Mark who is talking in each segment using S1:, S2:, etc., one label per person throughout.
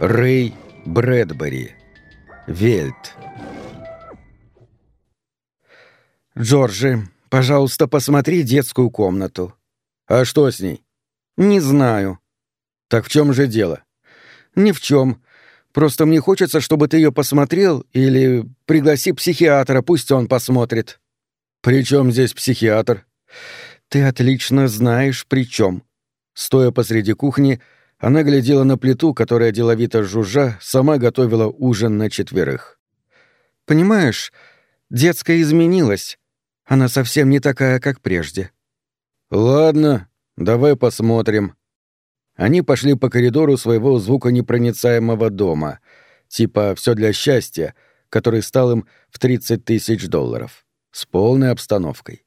S1: Рэй Брэдбери. Вельт.
S2: «Джорджи, пожалуйста, посмотри детскую комнату».
S1: «А что с ней?»
S2: «Не знаю».
S1: «Так в чем же дело?»
S2: «Ни в чем. Просто мне хочется, чтобы ты ее посмотрел, или пригласи психиатра, пусть он посмотрит».
S1: «При чем здесь психиатр?»
S2: «Ты отлично знаешь, при чем».
S1: Стоя посреди кухни, она глядела на плиту, которая деловито жужжа сама готовила ужин на четверых.
S2: «Понимаешь, детская изменилась. Она совсем не такая, как прежде».
S1: «Ладно, давай посмотрим». Они пошли по коридору своего звуконепроницаемого дома, типа «все для счастья», который стал им в 30 тысяч долларов, с полной обстановкой.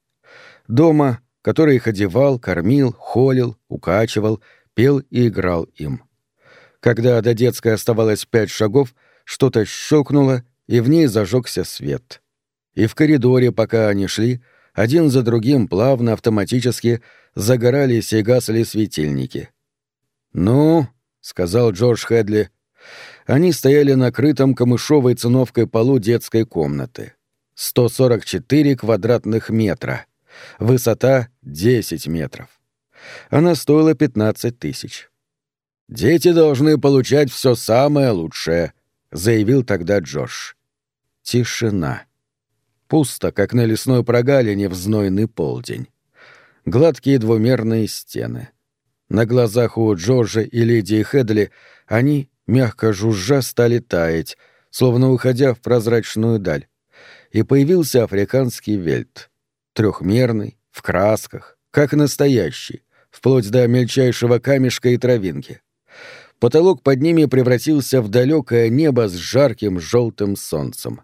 S1: Дома, который их одевал, кормил, холил, укачивал — пел и играл им. Когда до детской оставалось пять шагов, что-то щелкнуло, и в ней зажегся свет. И в коридоре, пока они шли, один за другим плавно автоматически загорались и гасли светильники. «Ну», — сказал Джордж Хедли, — они стояли на крытом камышовой циновкой полу детской комнаты. 144 квадратных метра. Высота — 10 метров. Она стоила 15 тысяч. «Дети должны получать все самое лучшее», — заявил тогда Джош. Тишина. Пусто, как на лесной прогалине в знойный полдень. Гладкие двумерные стены. На глазах у Джорджа и Лидии Хедли они, мягко жужжа, стали таять, словно уходя в прозрачную даль. И появился африканский вельт. Трехмерный, в красках, как настоящий, вплоть до мельчайшего камешка и травинки. Потолок под ними превратился в далекое небо с жарким желтым солнцем.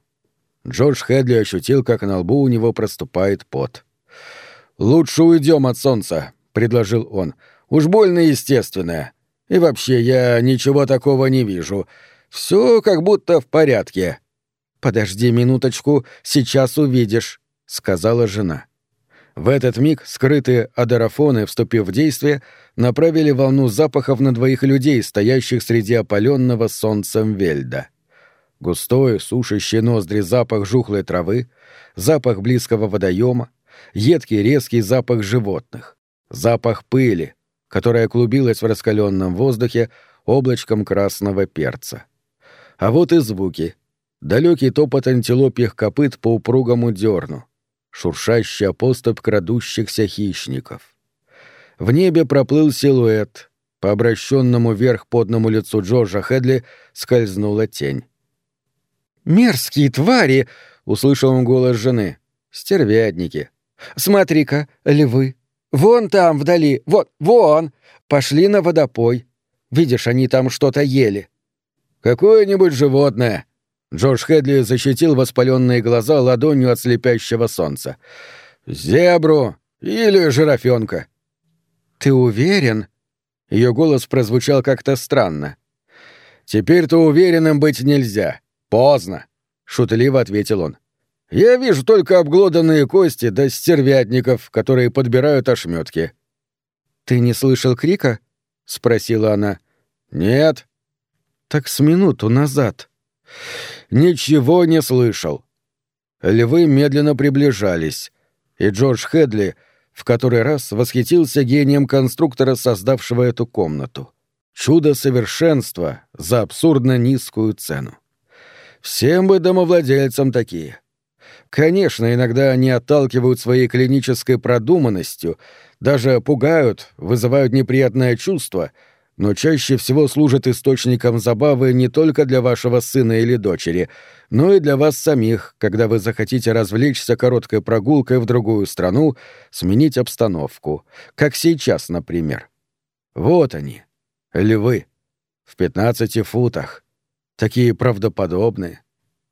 S1: Джордж Хедли ощутил, как на лбу у него проступает пот. «Лучше уйдем от солнца», — предложил он. «Уж больно естественное. И вообще, я ничего такого не вижу. Все как будто в порядке».
S2: «Подожди минуточку, сейчас увидишь», — сказала жена.
S1: В этот миг скрытые адерафоны, вступив в действие, направили волну запахов на двоих людей, стоящих среди опаленного солнцем вельда. Густой, сушащий ноздри запах жухлой травы, запах близкого водоема, едкий резкий запах животных, запах пыли, которая клубилась в раскаленном воздухе облачком красного перца. А вот и звуки. Далекий топот антилопьих копыт по упругому дерну — шуршащая поступь крадущихся хищников. В небе проплыл силуэт. По обращенному вверх подному лицу Джорджа Хедли скользнула тень.
S2: «Мерзкие твари!»
S1: — услышал он голос жены. «Стервятники».
S2: «Смотри-ка, львы. Вон там, вдали. Вот, вон. Пошли на водопой. Видишь, они там что-то ели».
S1: «Какое-нибудь животное», Джордж Хедли защитил воспаленные глаза ладонью от слепящего солнца. «Зебру или жирафенка».
S2: «Ты уверен?»
S1: Ее голос прозвучал как-то странно. «Теперь-то уверенным быть нельзя. Поздно», — шутливо ответил он. «Я вижу только обглоданные кости да стервятников, которые подбирают ошметки».
S2: «Ты не слышал крика?» — спросила она.
S1: «Нет».
S2: «Так с минуту назад»,
S1: Ничего не слышал. Львы медленно приближались, и Джордж Хедли в который раз восхитился гением конструктора, создавшего эту комнату. Чудо совершенства за абсурдно низкую цену. Всем бы домовладельцам такие. Конечно, иногда они отталкивают своей клинической продуманностью, даже пугают, вызывают неприятное чувство — но чаще всего служит источником забавы не только для вашего сына или дочери, но и для вас самих, когда вы захотите развлечься короткой прогулкой в другую страну, сменить обстановку, как сейчас, например. Вот они, львы, в пятнадцати футах, такие правдоподобные.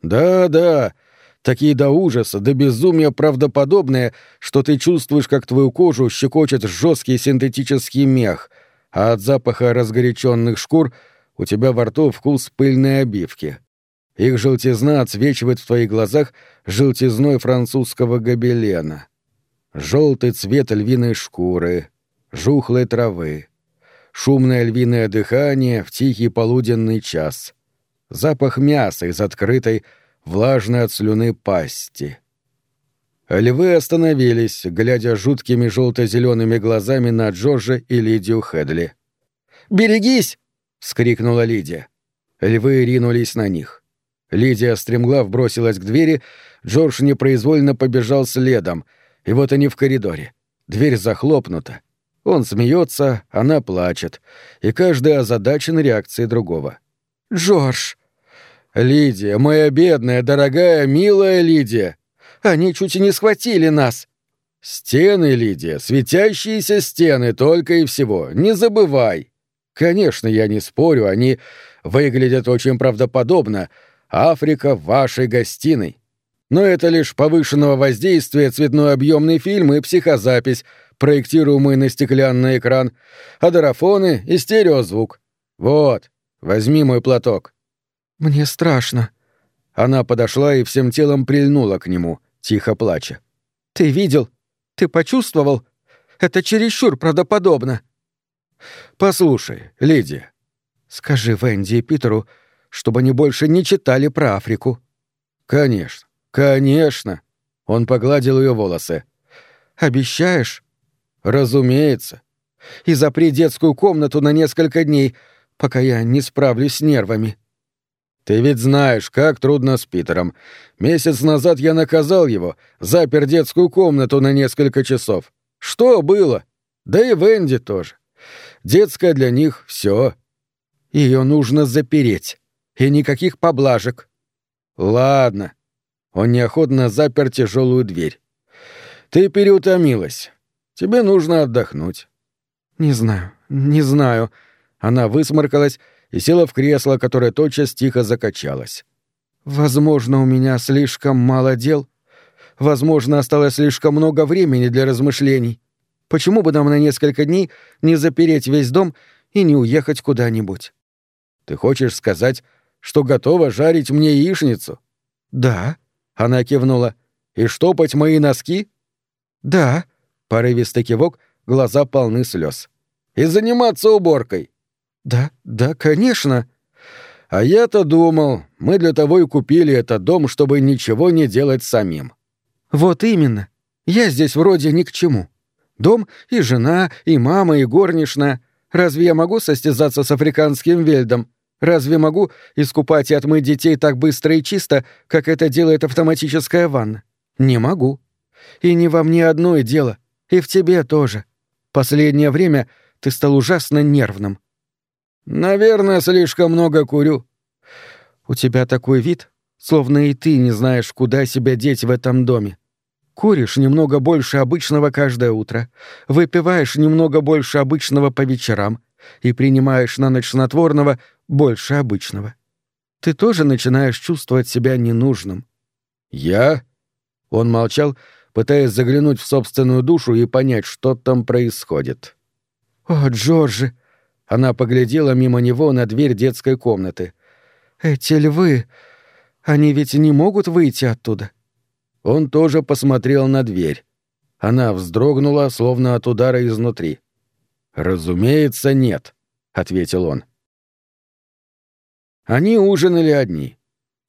S1: Да-да, такие до ужаса, до безумия правдоподобные, что ты чувствуешь, как твою кожу щекочет жесткий синтетический мех — а от запаха разгоряченных шкур у тебя во рту вкус пыльной обивки. Их желтизна отсвечивает в твоих глазах желтизной французского гобелена. Желтый цвет львиной шкуры, жухлой травы, шумное львиное дыхание в тихий полуденный час, запах мяса из открытой, влажной от слюны пасти. Львы остановились, глядя жуткими желто-зелеными глазами на Джорджа и Лидию Хедли.
S2: «Берегись!» — вскрикнула
S1: Лидия. Львы ринулись на них. Лидия стремглав бросилась к двери, Джордж непроизвольно побежал следом, и вот они в коридоре. Дверь захлопнута. Он смеется, она плачет, и каждый озадачен реакцией другого.
S2: «Джордж!»
S1: «Лидия, моя бедная, дорогая, милая Лидия!»
S2: Они чуть и не схватили нас!»
S1: «Стены, Лидия, светящиеся стены только и всего, не забывай!» «Конечно, я не спорю, они выглядят очень правдоподобно. Африка в вашей гостиной. Но это лишь повышенного воздействия цветной объемный фильм и психозапись, проектируемый на стеклянный экран, а дарафоны и стереозвук. Вот, возьми мой платок».
S2: «Мне страшно».
S1: Она подошла и всем телом прильнула к нему тихо плача.
S2: «Ты видел? Ты почувствовал? Это чересчур правдоподобно».
S1: «Послушай, Лидия».
S2: «Скажи Венди и Питеру, чтобы они больше не читали про Африку».
S1: «Конечно, конечно». Он погладил ее волосы.
S2: «Обещаешь?»
S1: «Разумеется.
S2: И запри детскую комнату на несколько дней, пока я не справлюсь с нервами».
S1: Ты ведь знаешь, как трудно с Питером. Месяц назад я наказал его, запер детскую комнату на несколько часов. Что было? Да и Венди тоже. Детская для них — все.
S2: Ее нужно запереть. И никаких поблажек.
S1: Ладно. Он неохотно запер тяжелую дверь. Ты переутомилась. Тебе нужно отдохнуть.
S2: Не знаю, не знаю.
S1: Она высморкалась и села в кресло, которое тотчас тихо закачалось.
S2: «Возможно, у меня слишком мало дел. Возможно, осталось слишком много времени для размышлений. Почему бы нам на несколько дней не запереть весь дом и не уехать куда-нибудь?»
S1: «Ты хочешь сказать, что готова жарить мне яичницу?»
S2: «Да», —
S1: она кивнула. «И штопать мои носки?»
S2: «Да», —
S1: порывистый кивок, глаза полны слез. «И заниматься уборкой?»
S2: «Да, да, конечно».
S1: «А я-то думал, мы для того и купили этот дом, чтобы ничего не делать самим».
S2: «Вот именно. Я здесь вроде ни к чему. Дом и жена, и мама, и горничная. Разве я могу состязаться с африканским вельдом? Разве могу искупать и отмыть детей так быстро и чисто, как это делает автоматическая ванна? Не могу. И не во мне одно и дело, и в тебе тоже. Последнее время ты стал ужасно нервным.
S1: «Наверное, слишком много курю».
S2: «У тебя такой вид, словно и ты не знаешь, куда себя деть в этом доме. Куришь немного больше обычного каждое утро, выпиваешь немного больше обычного по вечерам и принимаешь на ночь снотворного больше обычного. Ты тоже начинаешь чувствовать себя ненужным».
S1: «Я?» Он молчал, пытаясь заглянуть в собственную душу и понять, что там происходит.
S2: «О, Джорджи!»
S1: Она поглядела мимо него на дверь детской комнаты.
S2: «Эти львы, они ведь не могут выйти оттуда?»
S1: Он тоже посмотрел на дверь. Она вздрогнула, словно от удара изнутри. «Разумеется, нет», — ответил он. Они ужинали одни.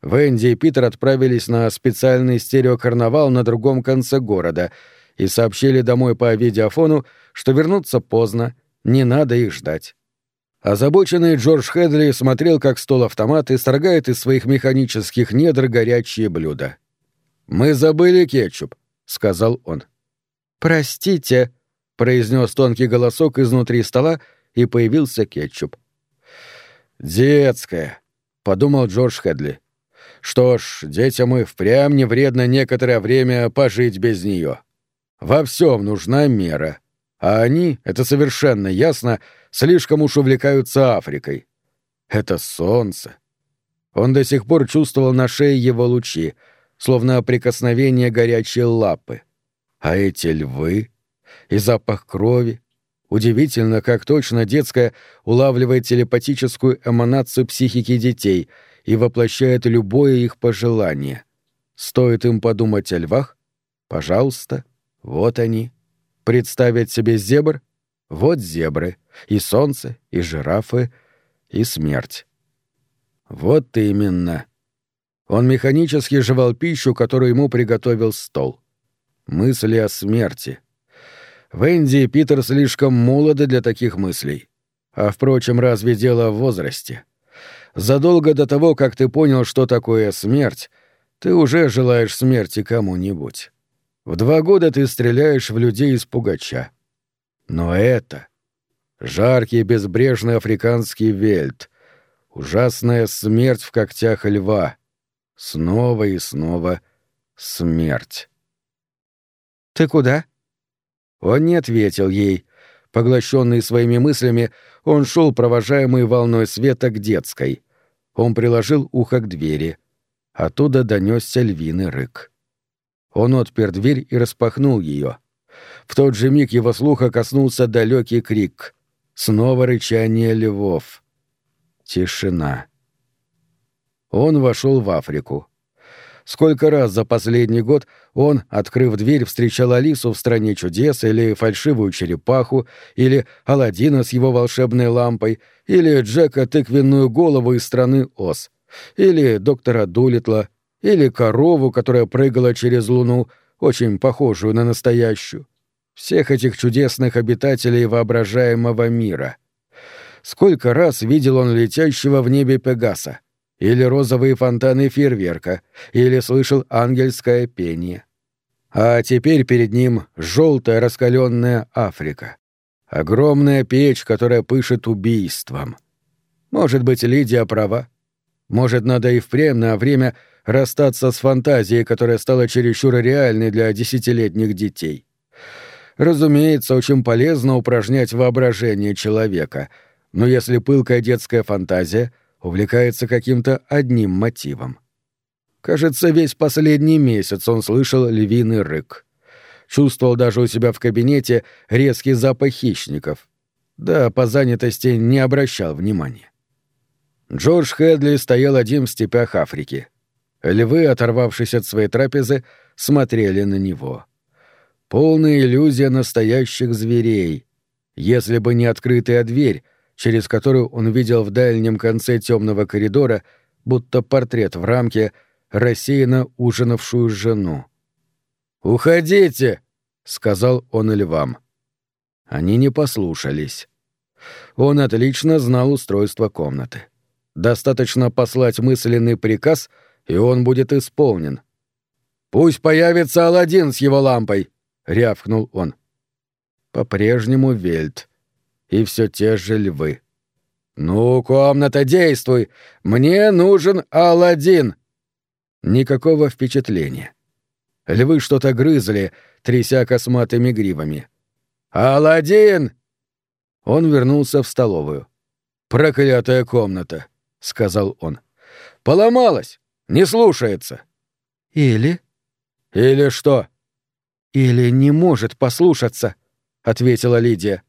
S1: Венди и Питер отправились на специальный стереокарнавал на другом конце города и сообщили домой по видеофону, что вернутся поздно, не надо их ждать. Озабоченный Джордж Хедли смотрел, как стол-автомат исторгает из своих механических недр горячие блюда. «Мы забыли кетчуп», — сказал он.
S2: «Простите», — произнес тонкий голосок изнутри стола, и появился кетчуп.
S1: «Детская», — подумал Джордж Хедли. «Что ж, детям и впрямь не вредно некоторое время пожить без нее. Во всем нужна мера. А они, это совершенно ясно, слишком уж увлекаются Африкой. Это солнце. Он до сих пор чувствовал на шее его лучи, словно прикосновение горячей лапы. А эти львы и запах крови. Удивительно, как точно детская улавливает телепатическую эманацию психики детей и воплощает любое их пожелание. Стоит им подумать о львах? Пожалуйста, вот они. Представить себе зебр? Вот зебры, и солнце, и жирафы, и смерть. Вот именно. Он механически жевал пищу, которую ему приготовил стол. Мысли о смерти. Венди и Питер слишком молоды для таких мыслей. А, впрочем, разве дело в возрасте? Задолго до того, как ты понял, что такое смерть, ты уже желаешь смерти кому-нибудь. В два года ты стреляешь в людей из пугача. Но это... Жаркий безбрежный африканский вельт. Ужасная смерть в когтях льва. Снова и снова смерть.
S2: «Ты куда?»
S1: Он не ответил ей. Поглощенный своими мыслями, он шел, провожаемый волной света, к детской. Он приложил ухо к двери. Оттуда донесся львиный рык. Он отпер дверь и распахнул ее. В тот же миг его слуха коснулся далекий крик. Снова рычание львов. Тишина. Он вошел в Африку. Сколько раз за последний год он, открыв дверь, встречал Алису в «Стране чудес» или фальшивую черепаху, или Аладдина с его волшебной лампой, или Джека тыквенную голову из страны Оз, или доктора Дулитла, или корову, которая прыгала через луну, очень похожую на настоящую. Всех этих чудесных обитателей воображаемого мира. Сколько раз видел он летящего в небе Пегаса, или розовые фонтаны фейерверка, или слышал ангельское пение. А теперь перед ним желтая раскаленная Африка. Огромная печь, которая пышет убийством. Может быть, Лидия права. Может, надо и впрямь на время расстаться с фантазией, которая стала чересчур реальной для десятилетних детей. Разумеется, очень полезно упражнять воображение человека, но если пылкая детская фантазия — увлекается каким-то одним мотивом. Кажется, весь последний месяц он слышал львиный рык. Чувствовал даже у себя в кабинете резкий запах хищников. Да, по занятости не обращал внимания. Джордж Хедли стоял один в степях Африки. Львы, оторвавшись от своей трапезы, смотрели на него. Полная иллюзия настоящих зверей. Если бы не открытая дверь, через которую он видел в дальнем конце темного коридора, будто портрет в рамке, рассеянно ужинавшую жену. «Уходите!» — сказал он львам. Они не послушались. Он отлично знал устройство комнаты. Достаточно послать мысленный приказ, и он будет исполнен. «Пусть появится Аладдин с его лампой!» — рявкнул он. По-прежнему Вельт — и все те же львы. «Ну, комната, действуй! Мне нужен Аладдин!» Никакого впечатления. Львы что-то грызли, тряся косматыми гривами. «Аладдин!» Он вернулся в столовую. «Проклятая комната!» — сказал он. «Поломалась! Не слушается!»
S2: «Или...»
S1: «Или что?»
S2: «Или не может послушаться», — ответила Лидия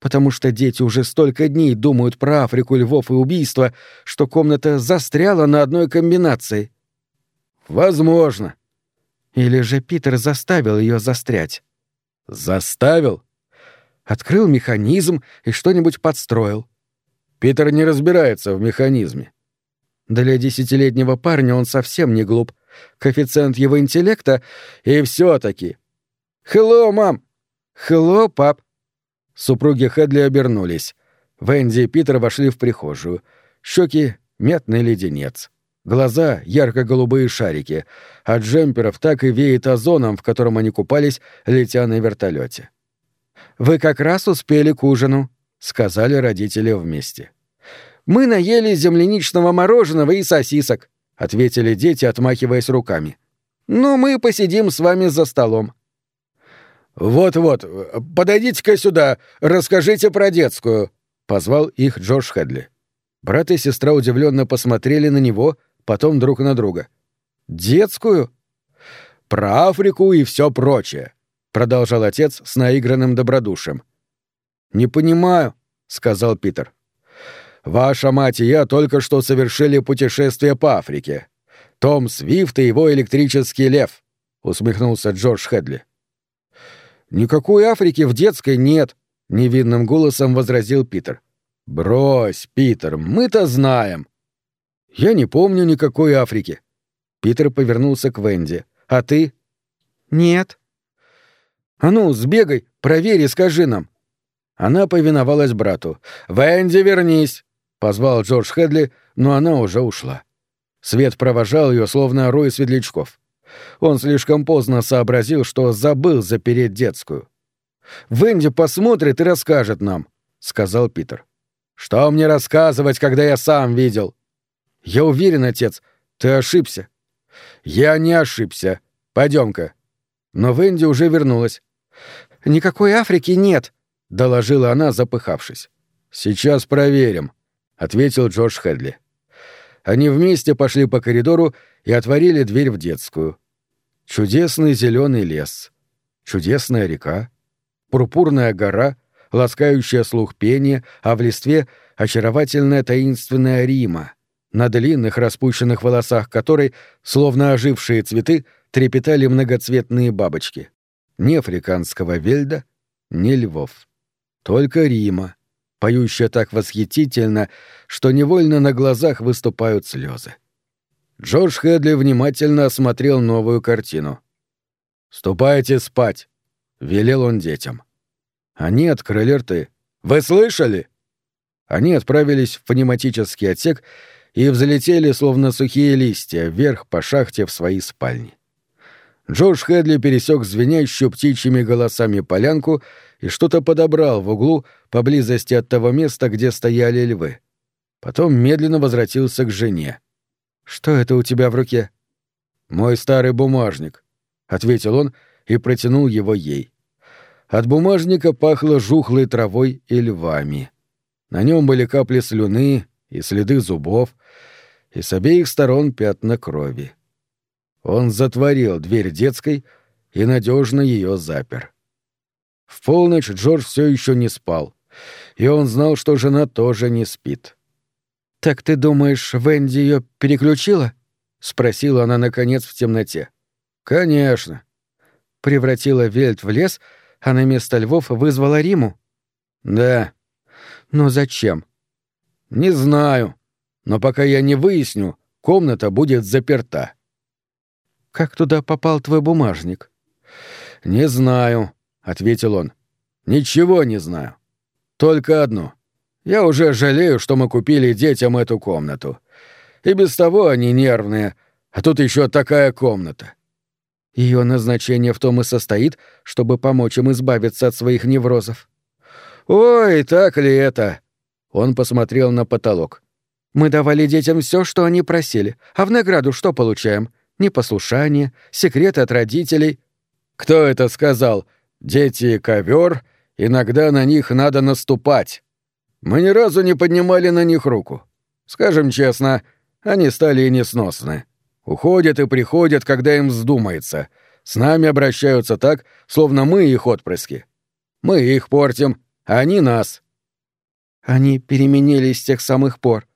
S2: потому что дети уже столько дней думают про Африку, львов и убийства, что комната застряла на одной комбинации.
S1: Возможно.
S2: Или же Питер заставил ее застрять.
S1: Заставил?
S2: Открыл механизм и что-нибудь подстроил.
S1: Питер не разбирается в механизме.
S2: Для десятилетнего парня он совсем не глуп. Коэффициент его интеллекта и все таки «Хелло, мам!» «Хелло, пап!» Супруги Хедли обернулись. Венди и Питер вошли в прихожую. Щеки — метный леденец. Глаза — ярко-голубые шарики. От джемперов так и веет озоном, в котором они купались, летя на вертолете. «Вы как раз успели к ужину», — сказали родители вместе. «Мы наели земляничного мороженого и сосисок», — ответили дети, отмахиваясь руками. «Но мы посидим с вами за столом.
S1: «Вот-вот, подойдите-ка сюда, расскажите про детскую», — позвал их Джордж Хедли. Брат и сестра удивленно посмотрели на него, потом друг на друга. «Детскую?» «Про Африку и все прочее», — продолжал отец с наигранным добродушием. «Не понимаю», — сказал Питер. «Ваша мать и я только что совершили путешествие по Африке. Том Свифт и его электрический лев», — усмехнулся Джордж Хедли.
S2: «Никакой Африки в детской нет», —
S1: невинным голосом возразил Питер. Брось, Питер, мы-то знаем. Я не помню никакой Африки. Питер повернулся к Венди. А ты?
S2: Нет.
S1: А ну, сбегай, проверь и скажи нам. Она повиновалась брату. «Венди, вернись!» — позвал Джордж Хедли, но она уже ушла. Свет провожал ее, словно рой светлячков. Он слишком поздно сообразил, что забыл запереть детскую. «Венди посмотрит и расскажет нам», — сказал Питер. «Что мне рассказывать, когда я сам видел?» «Я уверен, отец, ты ошибся». «Я не ошибся. Пойдем-ка». Но Венди уже вернулась.
S2: «Никакой Африки нет», —
S1: доложила она, запыхавшись. «Сейчас проверим», — ответил Джордж Хедли. Они вместе пошли по коридору и отворили дверь в детскую. Чудесный зеленый лес, чудесная река, пурпурная гора, ласкающая слух пение, а в листве — очаровательная таинственная Рима, на длинных распущенных волосах которой, словно ожившие цветы, трепетали многоцветные бабочки. Ни африканского вельда, ни львов. Только Рима, поющая так восхитительно, что невольно на глазах выступают слезы. Джордж Хедли внимательно осмотрел новую картину. «Ступайте спать», — велел он детям. Они открыли рты. «Вы слышали?» Они отправились в пневматический отсек и взлетели, словно сухие листья, вверх по шахте в свои спальни. Джордж Хедли пересек звенящую птичьими голосами полянку и что-то подобрал в углу поблизости от того места, где стояли львы. Потом медленно возвратился к жене. «Что это у тебя в руке?» «Мой старый бумажник», — ответил он и протянул его ей. От бумажника пахло жухлой травой и львами. На нем были капли слюны и следы зубов, и с обеих сторон пятна крови. Он затворил дверь детской и надежно ее запер. В полночь Джордж все еще не спал, и он знал, что жена тоже не спит.
S2: «Так ты думаешь, Венди ее переключила?» — спросила она, наконец, в темноте.
S1: «Конечно».
S2: Превратила Вельт в лес, а на место львов вызвала Риму?
S1: «Да».
S2: «Но зачем?»
S1: «Не знаю. Но пока я не выясню, комната будет заперта».
S2: «Как туда попал твой бумажник?»
S1: «Не знаю», — ответил он. «Ничего не знаю. Только одно. Я уже жалею, что мы купили детям эту комнату. И без того они нервные, а тут еще такая комната».
S2: Ее назначение в том и состоит, чтобы помочь им избавиться от своих неврозов.
S1: «Ой, так ли это?» Он посмотрел на потолок.
S2: «Мы давали детям все, что они просили, а в награду что получаем? непослушание, секреты от родителей.
S1: Кто это сказал? Дети — ковер, иногда на них надо наступать. Мы ни разу не поднимали на них руку. Скажем честно, они стали и несносны. Уходят и приходят, когда им вздумается. С нами обращаются так, словно мы их отпрыски. Мы их портим, а они нас.
S2: Они переменились с тех самых пор.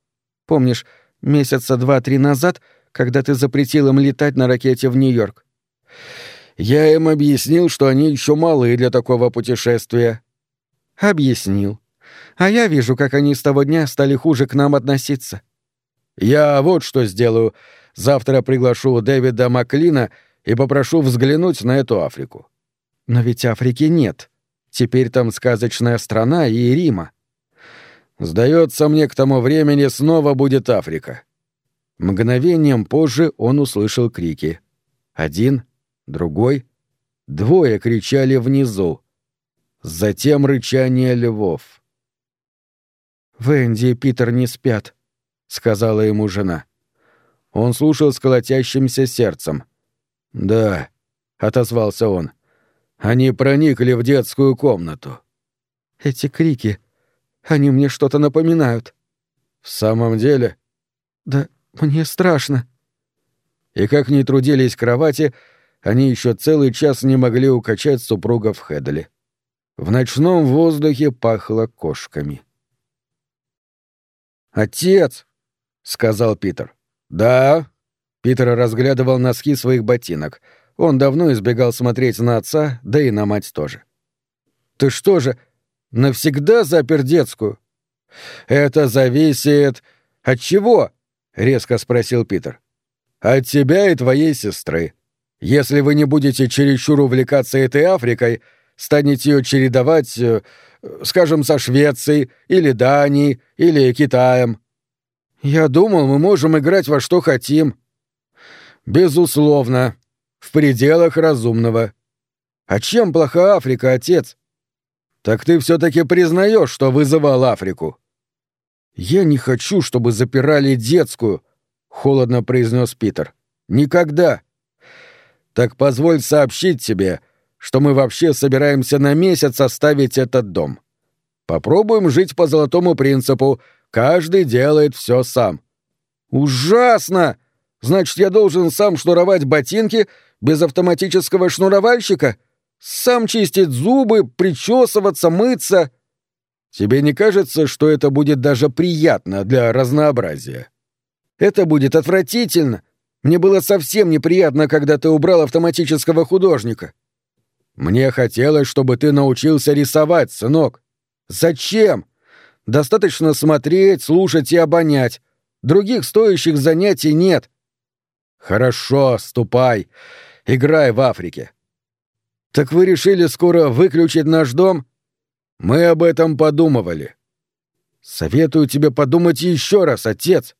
S2: Помнишь, месяца два-три назад — когда ты запретил им летать на ракете в Нью-Йорк.
S1: Я им объяснил, что они еще малы для такого путешествия.
S2: Объяснил. А я вижу, как они с того дня стали хуже к нам относиться.
S1: Я вот что сделаю. Завтра приглашу Дэвида Маклина и попрошу взглянуть на эту Африку.
S2: Но ведь Африки нет. Теперь там сказочная страна и Рима.
S1: Сдается мне, к тому времени снова будет Африка. Мгновением позже он услышал крики. Один, другой, двое кричали внизу. Затем рычание львов.
S2: «Венди и Питер не спят», — сказала ему жена.
S1: Он слушал с колотящимся сердцем. «Да», — отозвался он, — «они проникли в детскую комнату».
S2: «Эти крики, они мне что-то напоминают».
S1: «В самом деле?»
S2: «Да мне страшно».
S1: И как ни трудились кровати, они еще целый час не могли укачать супругов Хэдли. В ночном воздухе пахло кошками. «Отец!» — сказал Питер. «Да?» Питер разглядывал носки своих ботинок. Он давно избегал смотреть на отца, да и на мать тоже. «Ты что же, навсегда запер детскую? Это зависит... От чего? резко спросил Питер. От тебя и твоей сестры. Если вы не будете чересчур увлекаться этой Африкой, станете ее чередовать, э, скажем, со Швецией, или Данией, или Китаем. Я думал, мы можем играть во что хотим. Безусловно. В пределах разумного. А чем плоха Африка, отец? Так ты все-таки признаешь, что вызывал Африку? Я не хочу, чтобы запирали детскую, холодно произнес Питер. Никогда. Так позволь сообщить тебе, что мы вообще собираемся на месяц оставить этот дом. Попробуем жить по золотому принципу. Каждый делает все сам. Ужасно! Значит, я должен сам шнуровать ботинки без автоматического шнуровальщика? Сам чистить зубы, причесываться, мыться? Тебе не кажется, что это будет даже приятно для разнообразия? Это будет отвратительно. Мне было совсем неприятно, когда ты убрал автоматического художника. Мне хотелось, чтобы ты научился рисовать, сынок. Зачем? Достаточно смотреть, слушать и обонять. Других стоящих занятий нет. Хорошо, ступай. Играй в Африке. Так вы решили скоро выключить наш дом? Мы об этом подумывали. Советую тебе подумать еще раз, отец.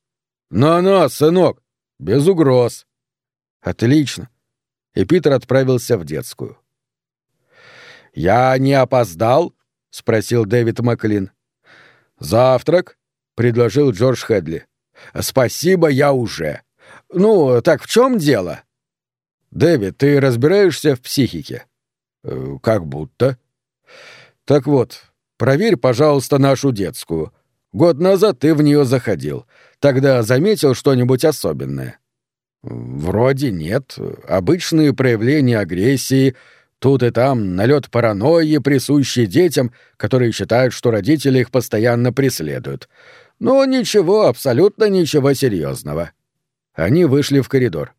S1: На-на, сынок, без угроз. Отлично. И Питер отправился в детскую. Я не опоздал? — спросил Дэвид Маклин. «Завтрак?» — предложил Джордж Хедли. «Спасибо, я уже. Ну, так в чем дело?» «Дэвид, ты разбираешься в психике?» «Э, «Как будто». «Так вот, проверь, пожалуйста, нашу детскую. Год назад ты в нее заходил. Тогда заметил что-нибудь особенное?» «Вроде нет. Обычные проявления агрессии, Тут и там налет паранойи, присущий детям, которые считают, что родители их постоянно преследуют. Но ничего, абсолютно ничего серьезного. Они вышли в коридор.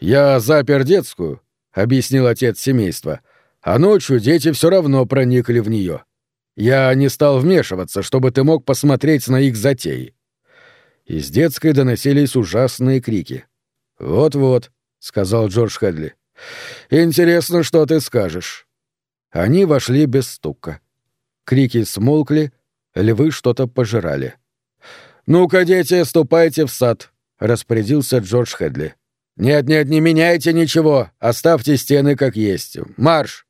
S1: «Я запер детскую», — объяснил отец семейства, «а ночью дети все равно проникли в нее. Я не стал вмешиваться, чтобы ты мог посмотреть на их затеи». Из детской доносились ужасные крики. «Вот-вот», — сказал Джордж Хедли. Интересно, что ты скажешь. Они вошли без стука. Крики смолкли, львы что-то пожирали. «Ну-ка, дети, ступайте в сад», — распорядился Джордж Хедли. «Нет-нет, не меняйте ничего, оставьте стены как есть. Марш!»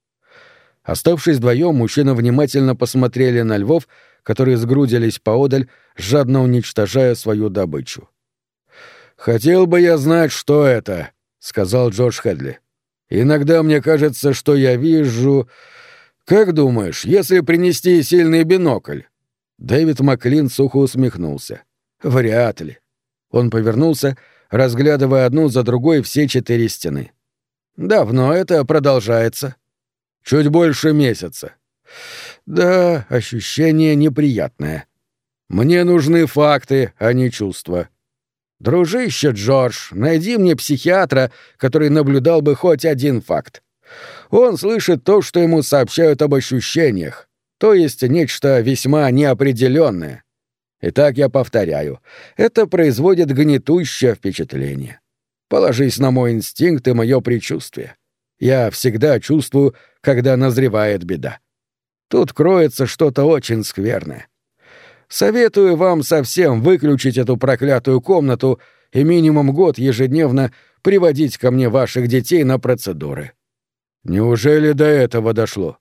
S1: Оставшись вдвоем, мужчины внимательно посмотрели на львов, которые сгрудились поодаль, жадно уничтожая свою добычу. «Хотел бы я знать, что это», — сказал Джордж Хедли. Иногда мне кажется, что я вижу... Как думаешь, если принести сильный бинокль?» Дэвид Маклин сухо усмехнулся. «Вряд ли». Он повернулся, разглядывая одну за другой все четыре стены. «Давно это продолжается?» «Чуть больше месяца». «Да, ощущение неприятное. Мне нужны факты, а не чувства. «Дружище Джордж, найди мне психиатра, который наблюдал бы хоть один факт. Он слышит то, что ему сообщают об ощущениях, то есть нечто весьма неопределенное. Итак, я повторяю, это производит гнетущее впечатление. Положись на мой инстинкт и мое предчувствие. Я всегда чувствую, когда назревает беда. Тут кроется что-то очень скверное. Советую вам совсем выключить эту проклятую комнату и минимум год ежедневно приводить ко мне ваших детей на процедуры. Неужели до этого дошло?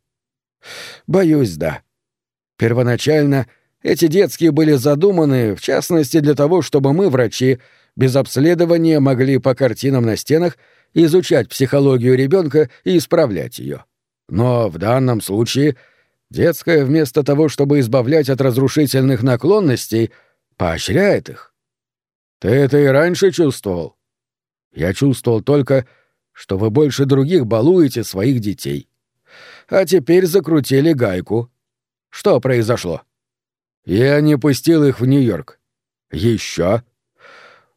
S1: Боюсь, да. Первоначально эти детские были задуманы, в частности, для того, чтобы мы, врачи, без обследования могли по картинам на стенах изучать психологию ребенка и исправлять ее. Но в данном случае — Детская, вместо того, чтобы избавлять от разрушительных наклонностей, поощряет их. Ты это и раньше чувствовал? Я чувствовал только, что вы больше других балуете своих детей. А теперь закрутили гайку. Что произошло? Я не пустил их в Нью-Йорк. Еще.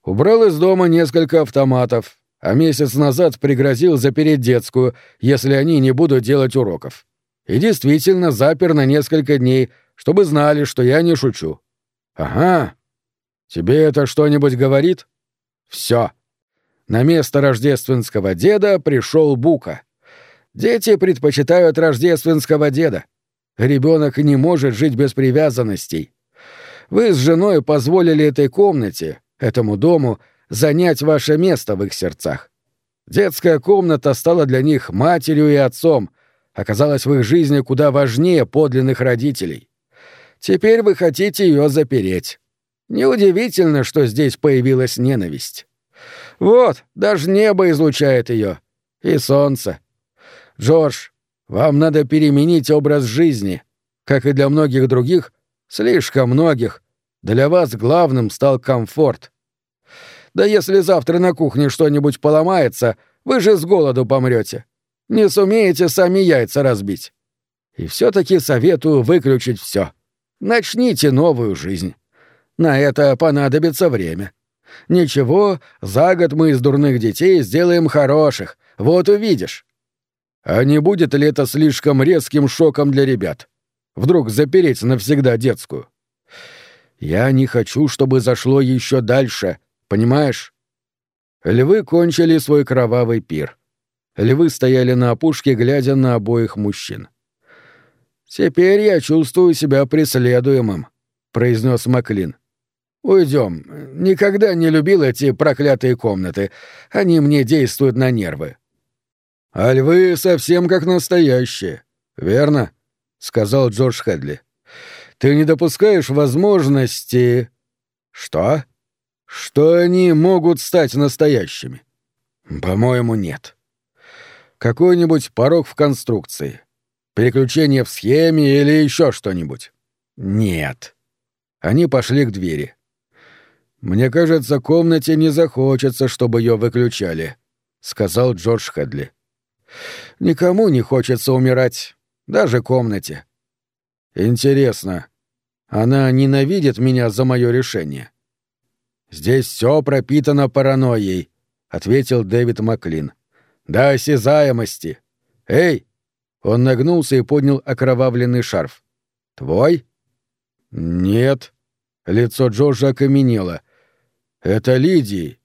S1: Убрал из дома несколько автоматов, а месяц назад пригрозил запереть детскую, если они не будут делать уроков. И действительно запер на несколько дней, чтобы знали, что я не шучу. Ага. Тебе это что-нибудь говорит? Все. На место рождественского деда пришел Бука. Дети предпочитают рождественского деда. Ребенок не может жить без привязанностей. Вы с женой позволили этой комнате, этому дому, занять ваше место в их сердцах. Детская комната стала для них матерью и отцом, оказалась в их жизни куда важнее подлинных родителей. Теперь вы хотите ее запереть. Неудивительно, что здесь появилась ненависть. Вот, даже небо излучает ее. И солнце. Джордж, вам надо переменить образ жизни. Как и для многих других, слишком многих, для вас главным стал комфорт. Да если завтра на кухне что-нибудь поломается, вы же с голоду помрете. Не сумеете сами яйца разбить. И все-таки советую выключить все. Начните новую жизнь. На это понадобится время. Ничего, за год мы из дурных детей сделаем хороших. Вот увидишь. А не будет ли это слишком резким шоком для ребят? Вдруг запереть навсегда детскую? Я не хочу, чтобы зашло еще дальше, понимаешь? Львы кончили свой кровавый пир. Львы стояли на опушке, глядя на обоих мужчин. «Теперь я чувствую себя преследуемым», — произнес Маклин. «Уйдем. Никогда не любил эти проклятые комнаты. Они мне действуют на нервы». «А львы совсем как настоящие, верно?» — сказал Джордж Хедли. «Ты не допускаешь возможности...» «Что?» «Что они могут стать настоящими?» «По-моему, нет». «Какой-нибудь порог в конструкции. Переключение в схеме или еще что-нибудь?» «Нет». Они пошли к двери. «Мне кажется, комнате не захочется, чтобы ее выключали», — сказал Джордж Хедли. Никому не хочется умирать, даже комнате. Интересно, она ненавидит меня за мое решение? Здесь все пропитано паранойей, ответил Дэвид Маклин. До осязаемости. Эй! Он нагнулся и поднял окровавленный шарф. Твой? Нет. Лицо Джорджа окаменело. Это Лидии.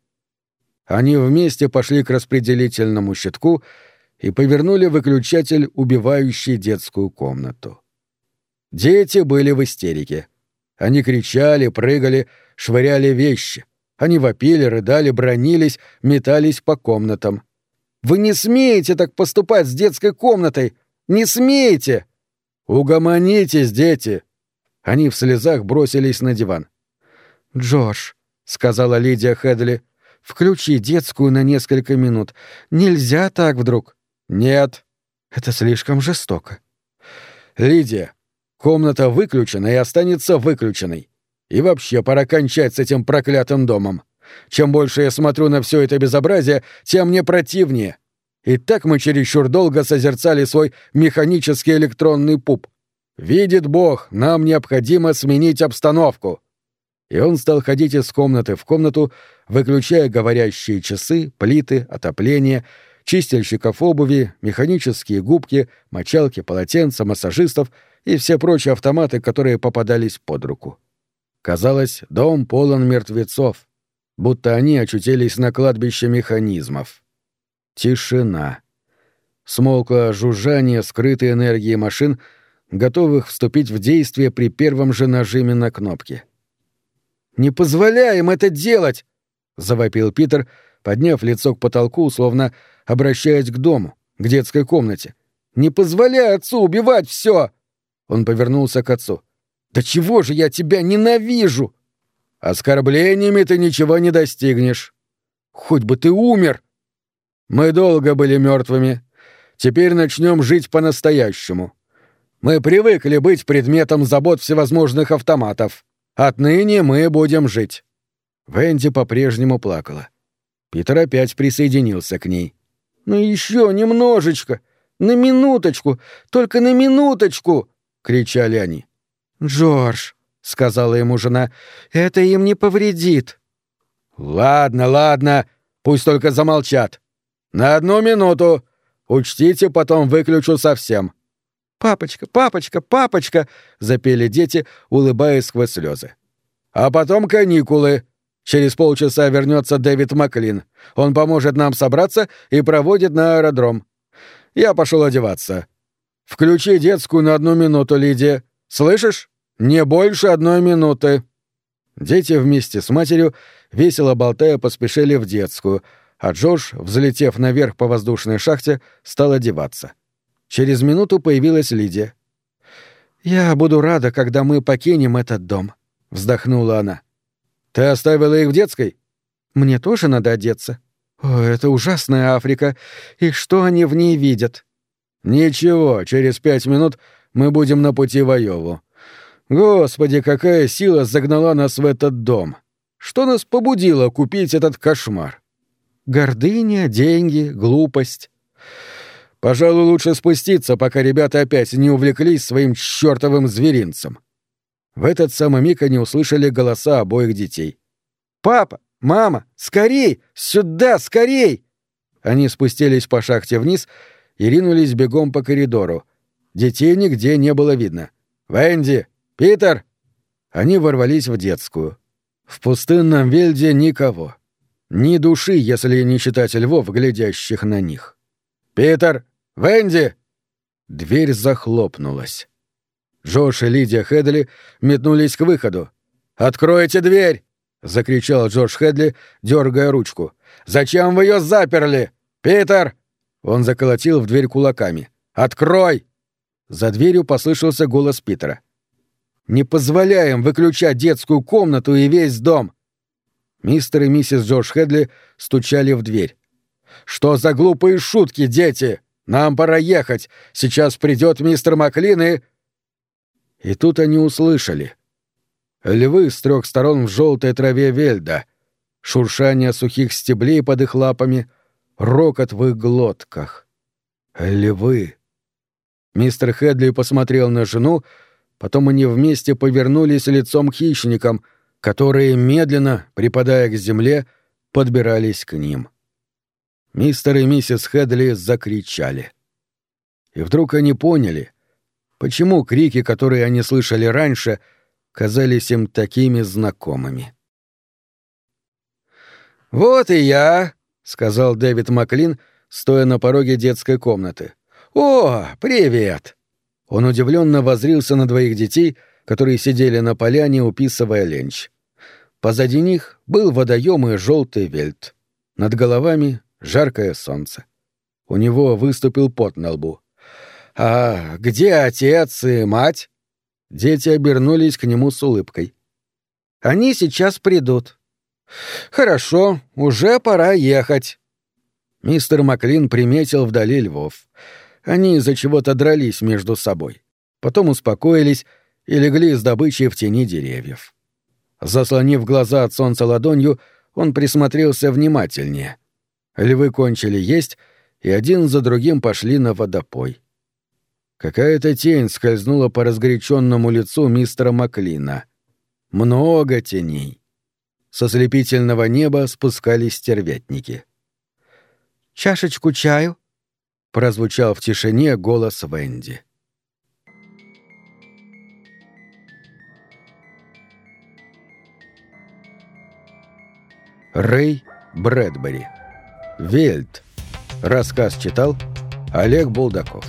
S1: Они вместе пошли к распределительному щитку и повернули выключатель, убивающий детскую комнату. Дети были в истерике. Они кричали, прыгали, швыряли вещи. Они вопили, рыдали, бронились, метались по комнатам. «Вы не смеете так поступать с детской комнатой! Не смеете!» «Угомонитесь, дети!» Они в слезах бросились на диван. «Джош», — сказала Лидия Хедли, — «включи детскую на несколько минут. Нельзя так вдруг». «Нет». «Это слишком жестоко». «Лидия, комната выключена и останется выключенной. И вообще пора кончать с этим проклятым домом. Чем больше я смотрю на все это безобразие, тем мне противнее. И так мы чересчур долго созерцали свой механический электронный пуп. Видит Бог, нам необходимо сменить обстановку». И он стал ходить из комнаты в комнату, выключая говорящие часы, плиты, отопление — чистильщиков обуви, механические губки, мочалки, полотенца, массажистов и все прочие автоматы, которые попадались под руку. Казалось, дом полон мертвецов, будто они очутились на кладбище механизмов. Тишина. Смолкло жужжание скрытой энергии машин, готовых вступить в действие при первом же нажиме на кнопки. «Не позволяем это делать!» — завопил Питер, подняв лицо к потолку, словно обращаясь к дому, к детской комнате. «Не позволяй отцу убивать все!» Он повернулся к отцу. «Да чего же я тебя ненавижу!» «Оскорблениями ты ничего не достигнешь. Хоть бы ты умер!» «Мы долго были мертвыми. Теперь начнем жить по-настоящему. Мы привыкли быть предметом забот всевозможных автоматов. Отныне мы будем жить». Венди по-прежнему плакала. Питер опять присоединился к ней. «Ну еще немножечко! На минуточку! Только на минуточку!» — кричали они. «Джордж», — сказала ему жена, — «это им не повредит». «Ладно, ладно, пусть только замолчат. На одну минуту. Учтите, потом выключу совсем».
S2: «Папочка, папочка, папочка!» — запели дети, улыбаясь сквозь слезы.
S1: «А потом каникулы. Через полчаса вернется Дэвид Маклин. Он поможет нам собраться и проводит на аэродром. Я пошел одеваться. Включи детскую на одну минуту, Лидия. Слышишь? Не больше одной минуты». Дети вместе с матерью, весело болтая, поспешили в детскую, а Джош, взлетев наверх по воздушной шахте, стал одеваться. Через минуту появилась Лидия.
S2: «Я буду рада, когда мы покинем этот дом», — вздохнула она.
S1: «Ты оставила их в детской?»
S2: «Мне тоже надо одеться. О, это ужасная Африка. И что они в ней видят?»
S1: «Ничего, через пять минут мы будем на пути в Айову. Господи, какая сила загнала нас в этот дом! Что нас побудило купить этот кошмар?
S2: Гордыня, деньги, глупость.
S1: Пожалуй, лучше спуститься, пока ребята опять не увлеклись своим чертовым зверинцем. В этот самый миг они услышали голоса обоих детей.
S2: «Папа! Мама! Скорей! Сюда! Скорей!»
S1: Они спустились по шахте вниз и ринулись бегом по коридору. Детей нигде не было видно. «Венди! «Питер!» Они ворвались в детскую. В пустынном Вельде никого. Ни души, если не считать львов, глядящих на них. «Питер! Венди!» Дверь захлопнулась. Джош и Лидия Хедли метнулись к выходу. «Откройте дверь!» — закричал Джош Хедли, дергая ручку. «Зачем вы ее заперли? Питер!» Он заколотил в дверь кулаками. «Открой!» За дверью послышался голос Питера. Не позволяем выключать детскую комнату и весь дом!» Мистер и миссис Джордж Хедли стучали в дверь. «Что за глупые шутки, дети? Нам пора ехать. Сейчас придет мистер Маклин и...» И тут они услышали. Львы с трех сторон в желтой траве вельда, шуршание сухих стеблей под их лапами, рокот в их глотках. Львы. Мистер Хедли посмотрел на жену, Потом они вместе повернулись лицом к хищникам, которые, медленно, припадая к земле, подбирались к ним. Мистер и миссис Хедли закричали. И вдруг они поняли, почему крики, которые они слышали раньше, казались им такими знакомыми. «Вот и я», — сказал Дэвид Маклин, стоя на пороге детской комнаты. «О, привет!» Он удивленно возрился на двоих детей, которые сидели на поляне, уписывая ленч. Позади них был водоем и желтый вельт. Над головами жаркое солнце. У него выступил пот на лбу. «А где отец и мать?» Дети обернулись к нему с улыбкой. «Они сейчас придут». «Хорошо, уже пора ехать». Мистер Маклин приметил вдали львов. Они из-за чего-то дрались между собой. Потом успокоились и легли с добычей в тени деревьев. Заслонив глаза от солнца ладонью, он присмотрелся внимательнее. Львы кончили есть и один за другим пошли на водопой. Какая-то тень скользнула по разгоряченному лицу мистера Маклина. Много теней. Со слепительного неба спускались стервятники.
S2: «Чашечку чаю?»
S1: Прозвучал в тишине голос Венди. Рэй Брэдбери. Вельт. Рассказ читал Олег Булдаков.